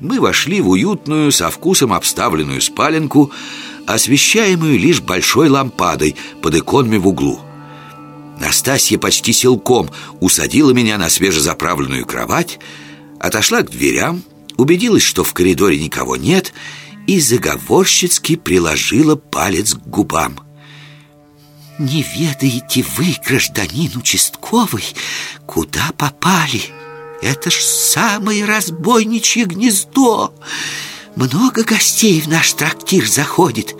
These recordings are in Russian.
Мы вошли в уютную, со вкусом обставленную спаленку Освещаемую лишь большой лампадой под иконами в углу Настасья почти силком усадила меня на свежезаправленную кровать Отошла к дверям, убедилась, что в коридоре никого нет И заговорщицки приложила палец к губам Не ведаете вы, гражданин участковый, куда попали? Это ж самое разбойничье гнездо. Много гостей в наш трактир заходит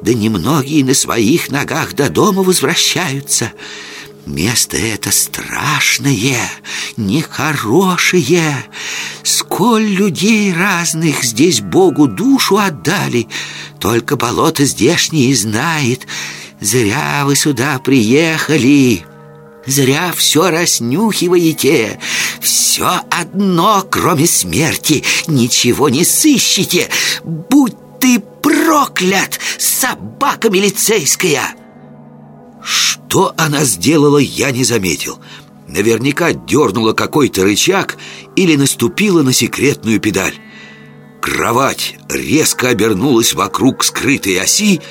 Да немногие на своих ногах до дома возвращаются. Место это страшное, нехорошее. Сколь людей разных здесь Богу душу отдали Только болото здешнее знает. Зря вы сюда приехали Зря все раснюхиваете Все одно, кроме смерти. Ничего не сыщете. Будь ты проклят, собака милицейская! Что она сделала, я не заметил. Наверняка дернула какой-то рычаг Или наступила на секретную педаль. Кровать резко обернулась вокруг скрытой оси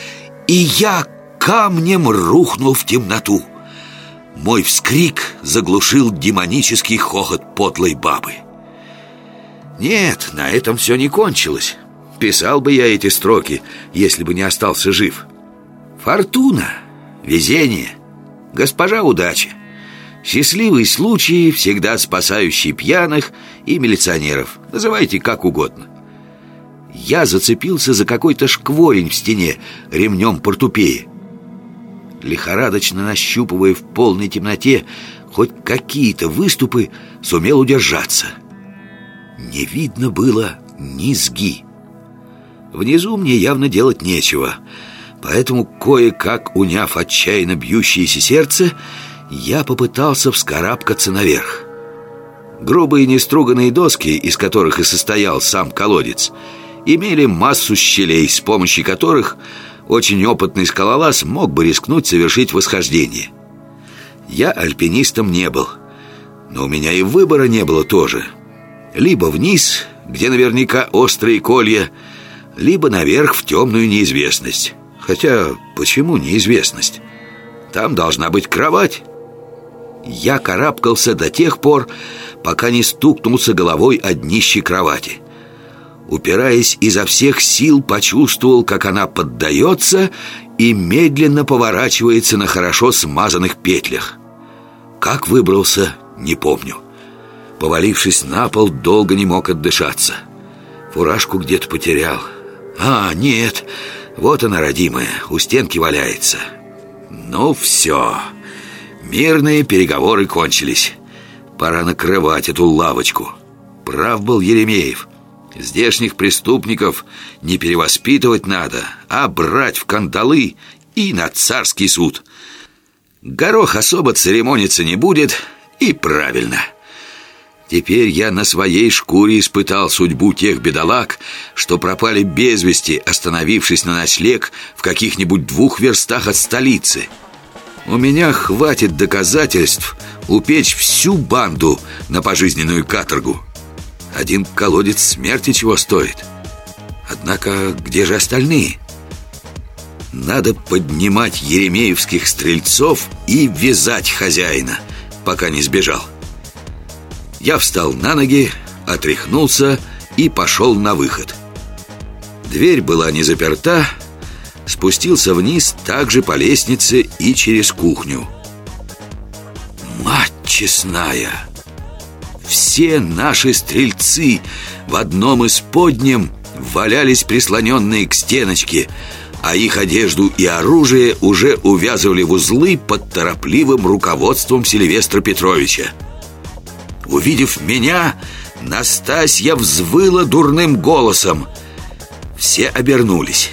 И я камнем рухнул в темноту мой вскрик заглушил демонический хохот подлой бабы. Нет, на этом все не кончилось. Писал бы я эти строки, если бы не остался жив. Фортуна, везение, госпожа удача Счастливый случай, всегда спасающий пьяных и милиционеров. Называйте как угодно. Я зацепился за какой-то шкворень в стене ремнем портупеи лихорадочно нащупывая в полной темноте хоть какие-то выступы, сумел удержаться. Не видно было низги. Внизу мне явно делать нечего, поэтому, кое-как уняв отчаянно бьющееся сердце, я попытался вскарабкаться наверх. Грубые неструганные доски, из которых и состоял сам колодец, имели массу щелей, с помощью которых очень опытный скалолаз мог бы рискнуть совершить восхождение. Я альпинистом не был, но у меня и выбора не было тоже. Либо вниз, где наверняка острые колья, либо наверх в темную неизвестность. Хотя, почему неизвестность? Там должна быть кровать. Я карабкался до тех пор, пока не стукнулся головой о днище кровати упираясь изо всех сил, почувствовал, как она поддается и медленно поворачивается на хорошо смазанных петлях. Как выбрался, не помню. Повалившись на пол, долго не мог отдышаться. Фуражку где-то потерял. А, нет, вот она, родимая, у стенки валяется. Ну все, мирные переговоры кончились. Пора накрывать эту лавочку. Прав был Еремеев. Здешних преступников не перевоспитывать надо, а брать в кандалы и на царский суд. Горох особо церемониться не будет, и правильно. Теперь я на своей шкуре испытал судьбу тех бедолаг, что пропали без вести, остановившись на ночлег в каких-нибудь двух верстах от столицы. У меня хватит доказательств упечь всю банду на пожизненную каторгу. Один колодец смерти чего стоит Однако где же остальные? Надо поднимать еремеевских стрельцов и вязать хозяина, пока не сбежал Я встал на ноги, отряхнулся и пошел на выход Дверь была не заперта Спустился вниз также по лестнице и через кухню Мать честная! Все наши стрельцы в одном из подням валялись прислоненные к стеночке, а их одежду и оружие уже увязывали в узлы под торопливым руководством Сильвестра Петровича. Увидев меня, Настасья взвыла дурным голосом. Все обернулись.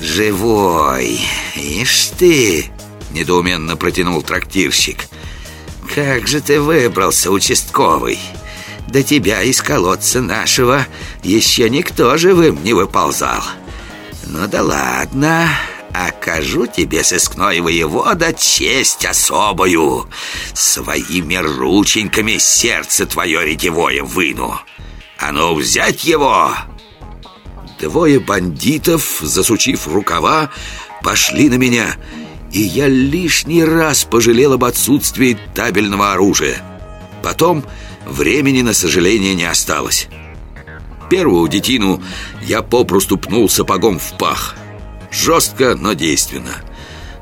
«Живой! Ишь ты!» — недоуменно протянул трактирщик. Как же ты выбрался, участковый? До тебя из колодца нашего еще никто живым не выползал. Ну да ладно, окажу тебе, сыскной воевода, честь особую. Своими рученьками сердце твое ретевое выну. «А ну, взять его!» Двое бандитов, засучив рукава, пошли на меня, и я лишний раз пожалел об отсутствии табельного оружия. Потом времени на сожаление не осталось. Первую детину я попросту пнул сапогом в пах. Жестко, но действенно.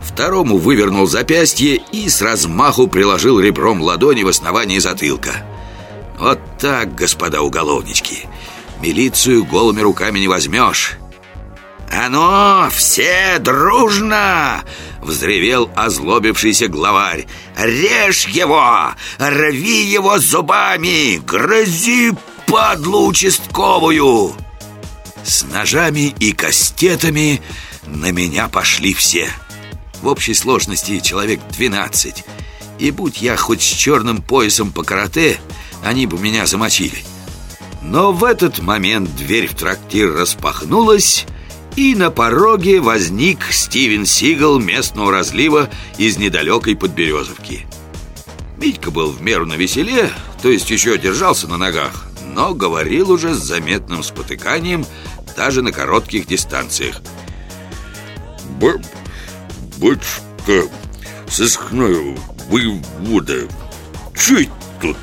Второму вывернул запястье и с размаху приложил ребром ладони в основании затылка. Вот так, господа уголовнички. Милицию голыми руками не возьмешь. «А ну, все дружно!» — взревел озлобившийся главарь. «Режь его! Рви его зубами! Грози падлу участковую!» С ножами и кастетами на меня пошли все. В общей сложности человек 12. И будь я хоть с черным поясом по карате, они бы меня замочили. Но в этот момент дверь в трактир распахнулась, и на пороге возник Стивен Сигал местного разлива из недалекой Подберезовки. Митька был в меру на веселе, то есть еще держался на ногах, но говорил уже с заметным спотыканием даже на коротких дистанциях. Б... Батюшка, сыскной воевода, что тут?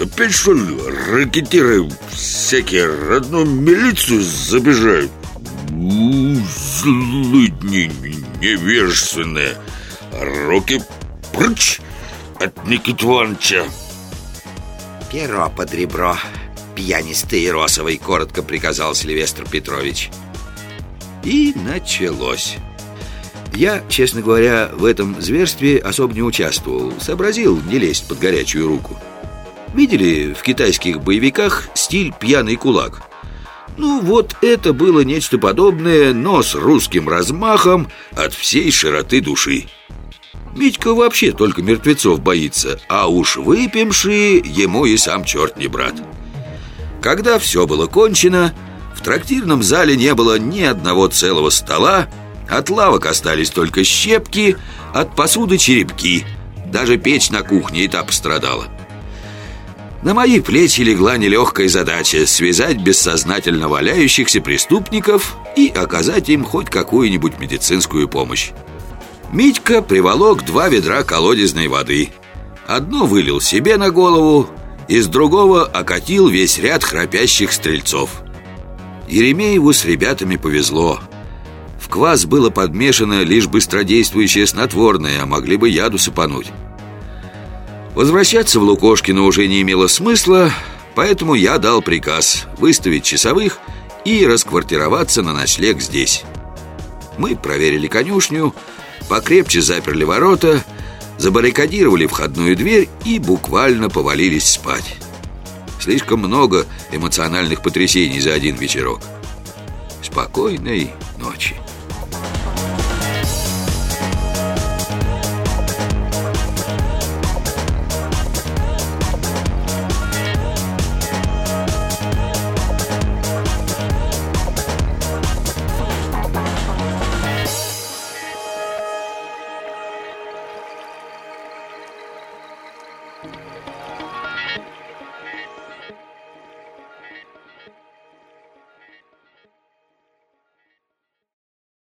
Опять что ли ракетиры всякие родную милицию забежают? Злыдни невежественные. Руки прочь от Никиты Ивановича Перо под ребро. Пьянистый и росовый Коротко приказал Сильвестр Петрович. И началось. Я, честно говоря, в этом зверстве особо не участвовал. Сообразил не лезть под горячую руку. Видели в китайских боевиках стиль «пьяный кулак»? Ну, вот это было нечто подобное, но с русским размахом от всей широты души. Митька вообще только мертвецов боится, а уж выпившие ему и сам черт не брат. Когда все было кончено, в трактирном зале не было ни одного целого стола, от лавок остались только щепки, от посуды черепки. Даже печь на кухне и та пострадала. На мои плечи легла нелегкая задача связать бессознательно валяющихся преступников и оказать им хоть какую-нибудь медицинскую помощь. Митька приволок два ведра колодезной воды. Одно вылил себе на голову, из другого окатил весь ряд храпящих стрельцов. Еремееву с ребятами повезло. В квас было подмешано лишь быстродействующее снотворное, а могли бы яду сыпануть. Возвращаться в Лукошкино уже не имело смысла, поэтому я дал приказ выставить часовых и расквартироваться на ночлег здесь. Мы проверили конюшню, покрепче заперли ворота, забаррикадировали входную дверь и буквально повалились спать. Слишком много эмоциональных потрясений за один вечерок. Спокойной ночи.